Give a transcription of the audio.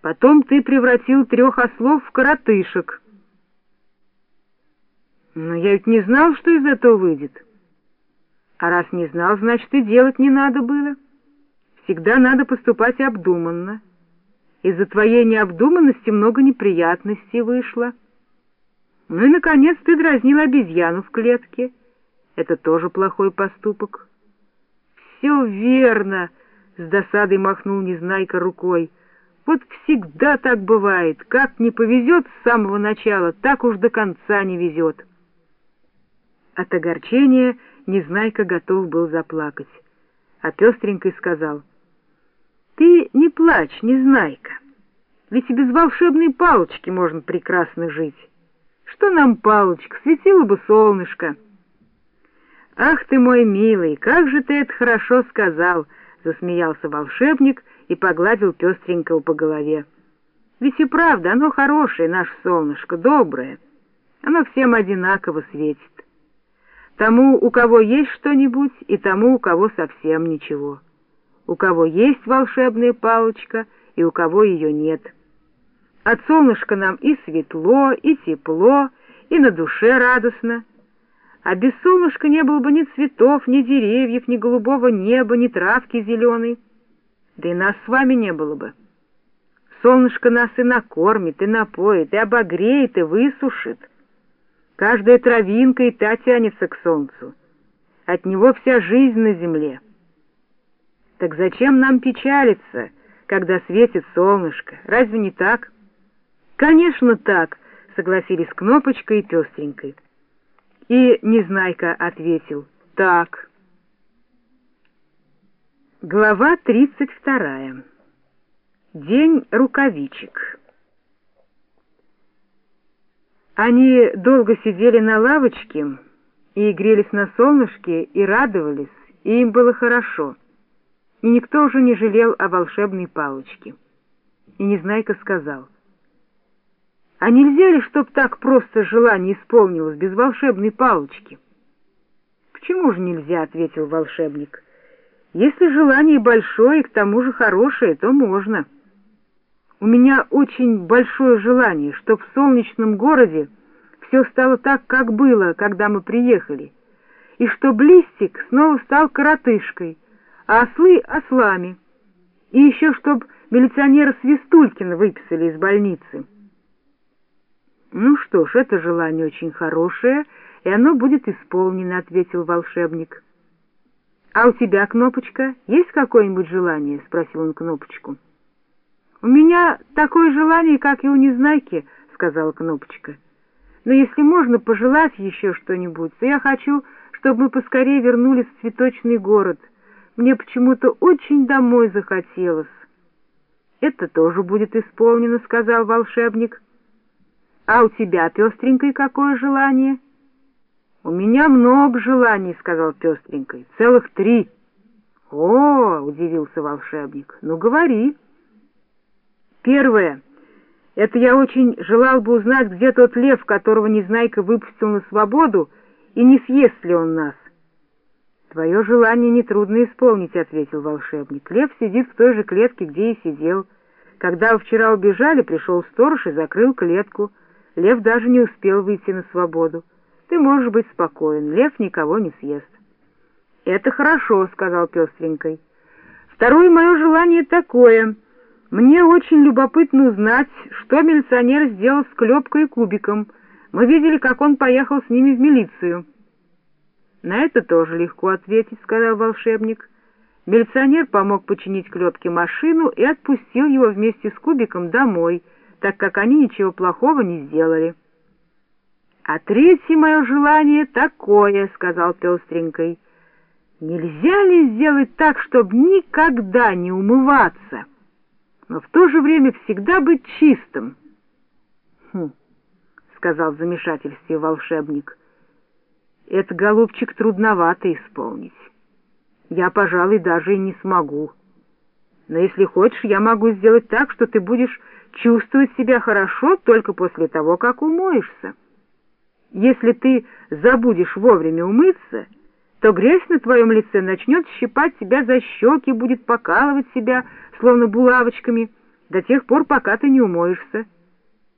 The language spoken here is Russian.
Потом ты превратил трех ослов в коротышек. Но я ведь не знал, что из этого выйдет. А раз не знал, значит, и делать не надо было. Всегда надо поступать обдуманно. Из-за твоей необдуманности много неприятностей вышло. Ну и, наконец, ты дразнил обезьяну в клетке. Это тоже плохой поступок. Все верно, — с досадой махнул Незнайка рукой. Вот всегда так бывает. Как не повезет с самого начала, так уж до конца не везет. От огорчения Незнайка готов был заплакать. А пестренькой сказал, «Ты не плачь, Незнайка, ведь и без волшебной палочки можно прекрасно жить. Что нам палочка, светило бы солнышко». «Ах ты мой милый, как же ты это хорошо сказал!» — засмеялся волшебник и погладил пестренького по голове. «Ведь и правда, оно хорошее, наше солнышко, доброе. Оно всем одинаково светит. Тому, у кого есть что-нибудь, и тому, у кого совсем ничего. У кого есть волшебная палочка, и у кого ее нет. От солнышка нам и светло, и тепло, и на душе радостно» а без солнышка не было бы ни цветов, ни деревьев, ни голубого неба, ни травки зеленой. Да и нас с вами не было бы. Солнышко нас и накормит, и напоит, и обогреет, и высушит. Каждая травинка и та тянется к солнцу. От него вся жизнь на земле. Так зачем нам печалиться, когда светит солнышко? Разве не так? Конечно, так, согласились Кнопочка и Пестренькой. И Незнайка ответил «Так». Глава тридцать вторая. День рукавичек. Они долго сидели на лавочке и грелись на солнышке и радовались, и им было хорошо. И никто уже не жалел о волшебной палочке. И Незнайка сказал — а нельзя ли, чтоб так просто желание исполнилось, без волшебной палочки? — Почему же нельзя? — ответил волшебник. — Если желание большое и к тому же хорошее, то можно. У меня очень большое желание, чтоб в солнечном городе все стало так, как было, когда мы приехали, и чтоб листик снова стал коротышкой, а ослы — ослами, и еще чтоб милиционера Свистулькина выписали из больницы. «Ну что ж, это желание очень хорошее, и оно будет исполнено», — ответил волшебник. «А у тебя, Кнопочка, есть какое-нибудь желание?» — спросил он Кнопочку. «У меня такое желание, как и у Незнайки», — сказала Кнопочка. «Но если можно пожелать еще что-нибудь, то я хочу, чтобы мы поскорее вернулись в цветочный город. Мне почему-то очень домой захотелось». «Это тоже будет исполнено», — сказал волшебник. А у тебя, пестренькой, какое желание? — У меня много желаний, — сказал пестренькой, — целых три. — О, — удивился волшебник, — ну говори. Первое. Это я очень желал бы узнать, где тот лев, которого Незнайка выпустил на свободу, и не съест ли он нас. — Твое желание нетрудно исполнить, — ответил волшебник. Лев сидит в той же клетке, где и сидел. Когда вы вчера убежали, пришел сторож и закрыл клетку — Лев даже не успел выйти на свободу. Ты можешь быть спокоен, лев никого не съест. — Это хорошо, — сказал пестренькой. — Второе мое желание такое. Мне очень любопытно узнать, что милиционер сделал с Клепкой и Кубиком. Мы видели, как он поехал с ними в милицию. — На это тоже легко ответить, — сказал волшебник. Милиционер помог починить Клепке машину и отпустил его вместе с Кубиком домой — так как они ничего плохого не сделали. — А третье мое желание такое, — сказал пестренькой. — Нельзя ли сделать так, чтобы никогда не умываться, но в то же время всегда быть чистым? — Хм, — сказал в замешательстве волшебник, — это, голубчик, трудновато исполнить. Я, пожалуй, даже и не смогу. Но если хочешь, я могу сделать так, что ты будешь чувствовать себя хорошо только после того, как умоешься. Если ты забудешь вовремя умыться, то грязь на твоем лице начнет щипать тебя за щеки, будет покалывать себя, словно булавочками, до тех пор, пока ты не умоешься.